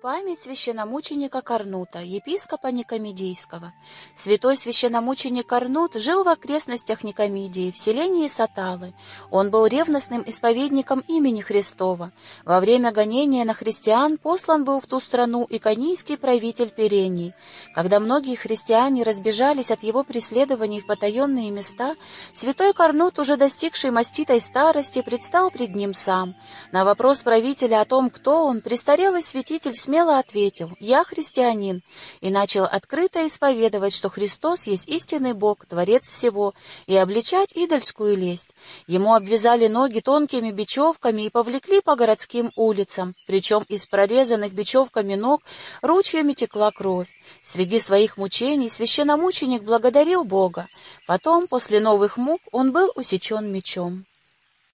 Память священномученика Корнута, епископа Никомедийского. Святой священномученик Корнут жил в окрестностях Никомидии, в селении Саталы. Он был ревностным исповедником имени Христова. Во время гонения на христиан послан был в ту страну иконийский правитель Перений. Когда многие христиане разбежались от его преследований в потаенные места, святой Корнут, уже достигший маститой старости, предстал пред ним сам. На вопрос правителя о том, кто он, престарелый святитель смело ответил «Я христианин» и начал открыто исповедовать, что Христос есть истинный Бог, Творец всего, и обличать идольскую лесть. Ему обвязали ноги тонкими бечевками и повлекли по городским улицам, причем из прорезанных бечевками ног ручьями текла кровь. Среди своих мучений священномученик благодарил Бога. Потом, после новых мук, он был усечен мечом.